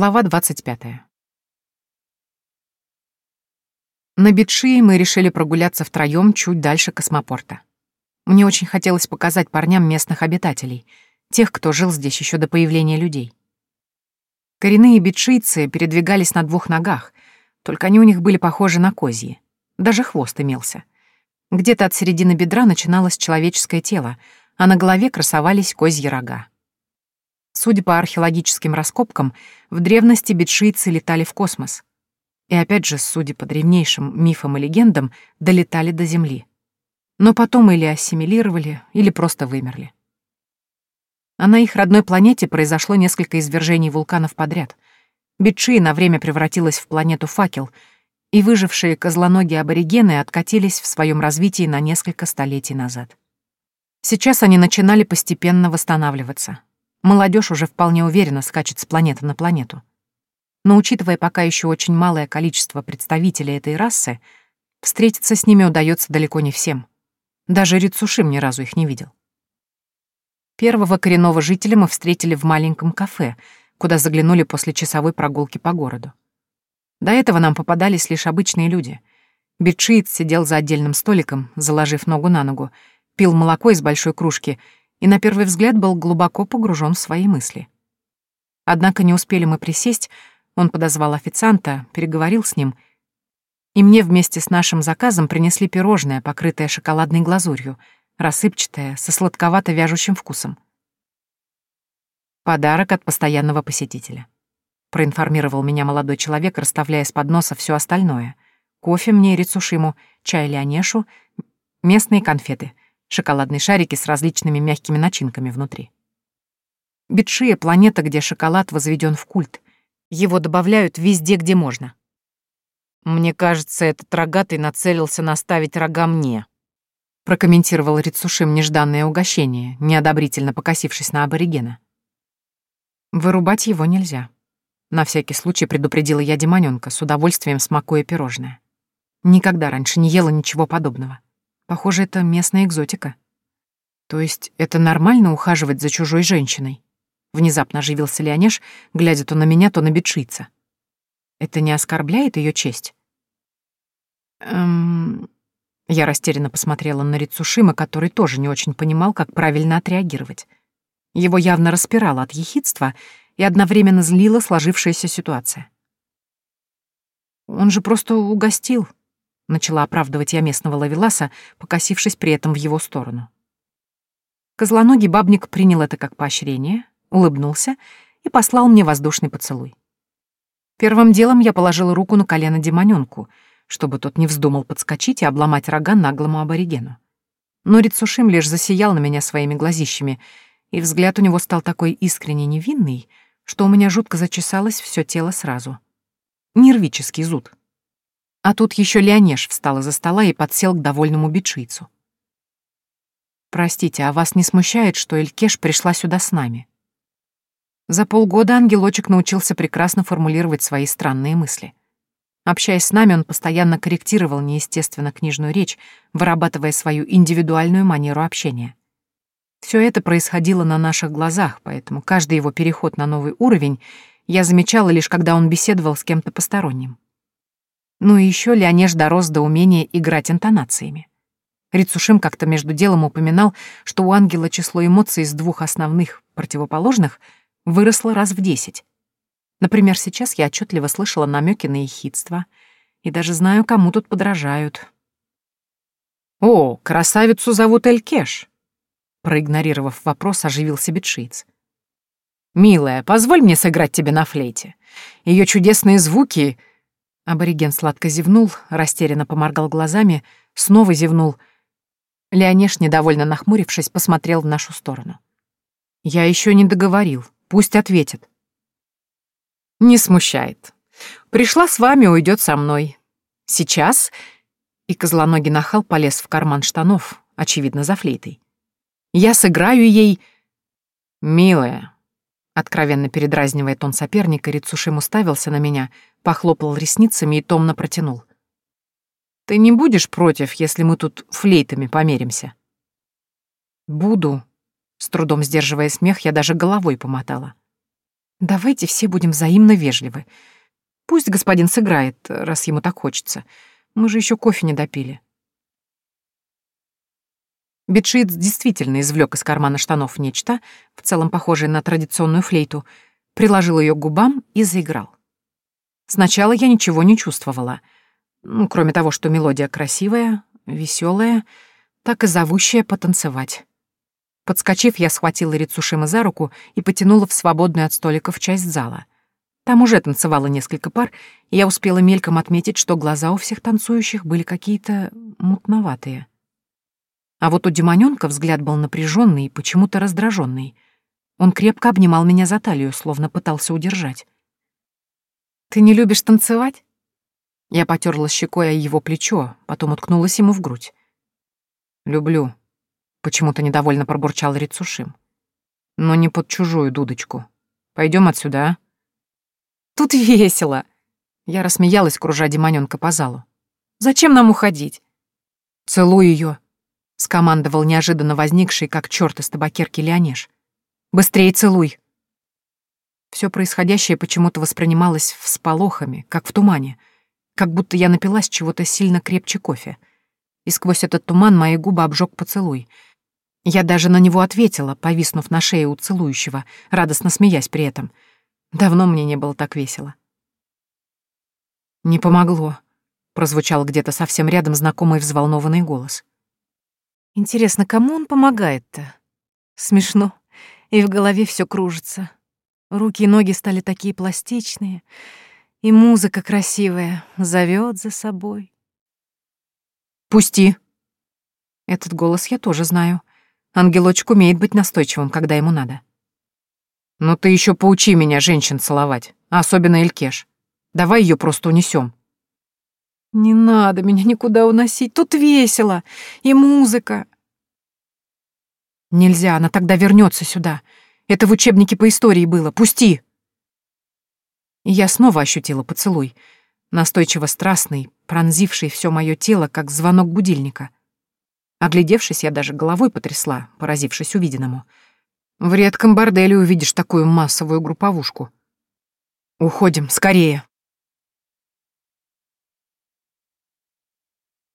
Глава 25. На Битшии мы решили прогуляться втроём чуть дальше космопорта. Мне очень хотелось показать парням местных обитателей, тех, кто жил здесь еще до появления людей. Коренные битшийцы передвигались на двух ногах, только они у них были похожи на козьи. Даже хвост имелся. Где-то от середины бедра начиналось человеческое тело, а на голове красовались козьи рога. Судя по археологическим раскопкам, в древности битшийцы летали в космос. И опять же, судя по древнейшим мифам и легендам, долетали до Земли. Но потом или ассимилировали, или просто вымерли. А на их родной планете произошло несколько извержений вулканов подряд. Битши на время превратилась в планету факел, и выжившие козлоногие аборигены откатились в своем развитии на несколько столетий назад. Сейчас они начинали постепенно восстанавливаться, Молодежь уже вполне уверенно скачет с планеты на планету. Но учитывая пока еще очень малое количество представителей этой расы, встретиться с ними удается далеко не всем. Даже Рицушим ни разу их не видел. Первого коренного жителя мы встретили в маленьком кафе, куда заглянули после часовой прогулки по городу. До этого нам попадались лишь обычные люди. Битшиец сидел за отдельным столиком, заложив ногу на ногу, пил молоко из большой кружки и на первый взгляд был глубоко погружен в свои мысли. Однако не успели мы присесть, он подозвал официанта, переговорил с ним, и мне вместе с нашим заказом принесли пирожное, покрытое шоколадной глазурью, рассыпчатое, со сладковато-вяжущим вкусом. Подарок от постоянного посетителя. Проинформировал меня молодой человек, расставляя с подноса все остальное. Кофе мне и рецушиму, чай Леонешу, местные конфеты — шоколадные шарики с различными мягкими начинками внутри. Битшия — планета, где шоколад возведен в культ. Его добавляют везде, где можно. «Мне кажется, этот рогатый нацелился наставить рога мне», прокомментировал Рицушим нежданное угощение, неодобрительно покосившись на аборигена. «Вырубать его нельзя», — на всякий случай предупредила я демонёнка, с удовольствием смакуя пирожное. Никогда раньше не ела ничего подобного. Похоже, это местная экзотика. То есть это нормально ухаживать за чужой женщиной? Внезапно оживился Леонеж, глядя то на меня, то на битшица. Это не оскорбляет ее честь? Эм... Я растерянно посмотрела на Рицушима, который тоже не очень понимал, как правильно отреагировать. Его явно распирало от ехидства и одновременно злила сложившаяся ситуация. Он же просто угостил, Начала оправдывать я местного лавеласа, покосившись при этом в его сторону. Козлоногий бабник принял это как поощрение, улыбнулся и послал мне воздушный поцелуй. Первым делом я положила руку на колено демонёнку, чтобы тот не вздумал подскочить и обломать рога наглому аборигену. Но Рицушим лишь засиял на меня своими глазищами, и взгляд у него стал такой искренне невинный, что у меня жутко зачесалось все тело сразу. Нервический зуд. А тут еще Леонеж встал из-за стола и подсел к довольному битшийцу. «Простите, а вас не смущает, что Элькеш пришла сюда с нами?» За полгода ангелочек научился прекрасно формулировать свои странные мысли. Общаясь с нами, он постоянно корректировал неестественно книжную речь, вырабатывая свою индивидуальную манеру общения. Все это происходило на наших глазах, поэтому каждый его переход на новый уровень я замечала лишь когда он беседовал с кем-то посторонним. Ну и еще Леонеж дорос до умения играть интонациями. Рицушим как-то между делом упоминал, что у ангела число эмоций из двух основных, противоположных, выросло раз в десять. Например, сейчас я отчетливо слышала намеки на ехидство и даже знаю, кому тут подражают. «О, красавицу зовут Элькеш!» Проигнорировав вопрос, оживился битшиц. «Милая, позволь мне сыграть тебе на флейте. Ее чудесные звуки Абориген сладко зевнул, растерянно поморгал глазами, снова зевнул. Леонеш, недовольно нахмурившись, посмотрел в нашу сторону. «Я еще не договорил. Пусть ответит». «Не смущает. Пришла с вами, уйдет со мной. Сейчас...» И козлоногий нахал полез в карман штанов, очевидно, за флейтой. «Я сыграю ей...» «Милая, Откровенно передразнивая тон соперника, Рицушим уставился на меня, похлопал ресницами и томно протянул. «Ты не будешь против, если мы тут флейтами померимся?» «Буду», — с трудом сдерживая смех, я даже головой помотала. Давайте все будем взаимно вежливы. Пусть господин сыграет, раз ему так хочется. Мы же еще кофе не допили. Битшиц действительно извлек из кармана штанов нечто, в целом похожее на традиционную флейту, приложил ее к губам и заиграл. Сначала я ничего не чувствовала, ну, кроме того, что мелодия красивая, веселая, так и зовущая потанцевать. Подскочив, я схватила Рицушима за руку и потянула в свободную от столиков часть зала. Там уже танцевало несколько пар, и я успела мельком отметить, что глаза у всех танцующих были какие-то мутноватые. А вот у демонёнка взгляд был напряженный и почему-то раздраженный. Он крепко обнимал меня за талию, словно пытался удержать. «Ты не любишь танцевать?» Я потерла щекой о его плечо, потом уткнулась ему в грудь. «Люблю», — почему-то недовольно пробурчал Рицушим. «Но не под чужую дудочку. Пойдем отсюда, а?» Тут весело. Я рассмеялась, кружа демонёнка по залу. Зачем нам уходить? Целуй ее, скомандовал неожиданно возникший, как чёрт из табакерки Леонеж. Быстрее целуй. Все происходящее почему-то воспринималось всполохами, как в тумане, как будто я напилась чего-то сильно крепче кофе. И сквозь этот туман мои губы обжег поцелуй. Я даже на него ответила, повиснув на шее у целующего, радостно смеясь при этом — Давно мне не было так весело. «Не помогло», — прозвучал где-то совсем рядом знакомый взволнованный голос. «Интересно, кому он помогает-то? Смешно. И в голове все кружится. Руки и ноги стали такие пластичные, и музыка красивая зовет за собой». «Пусти!» Этот голос я тоже знаю. Ангелочек умеет быть настойчивым, когда ему надо. «Ну ты еще поучи меня женщин целовать, особенно Элькеш. Давай ее просто унесем. «Не надо меня никуда уносить, тут весело, и музыка». «Нельзя, она тогда вернется сюда. Это в учебнике по истории было, пусти!» Я снова ощутила поцелуй, настойчиво страстный, пронзивший все мое тело, как звонок будильника. Оглядевшись, я даже головой потрясла, поразившись увиденному — в редком борделе увидишь такую массовую групповушку. Уходим, скорее.